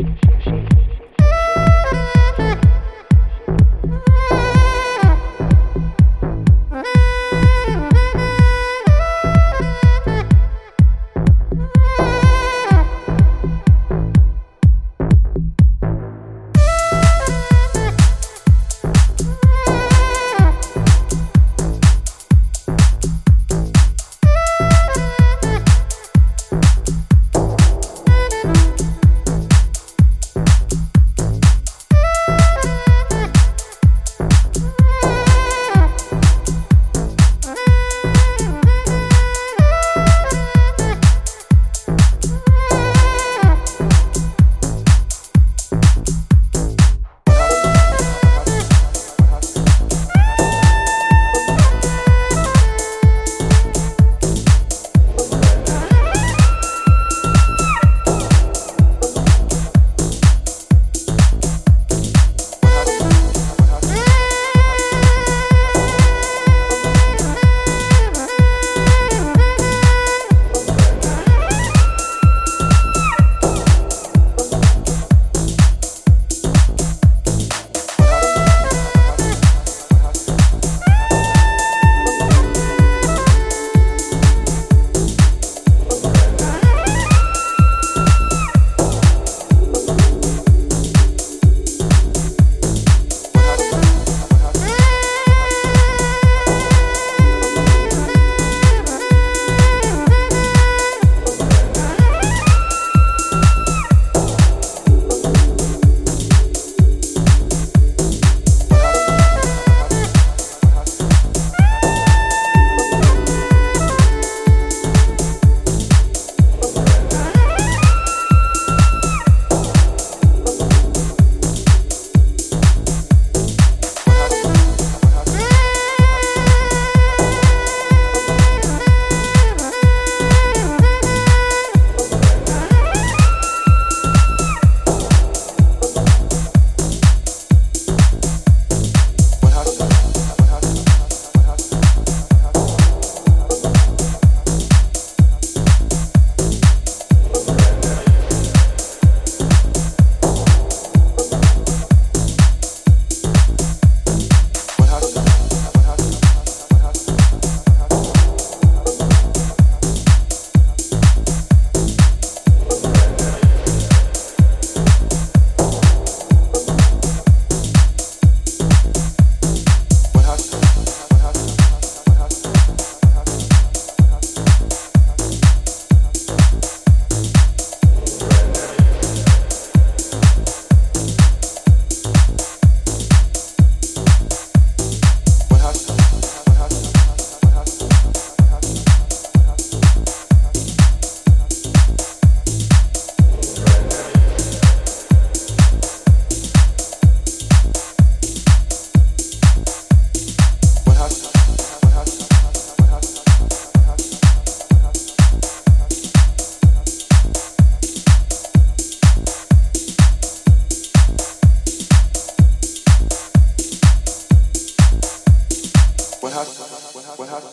she, she. what happened?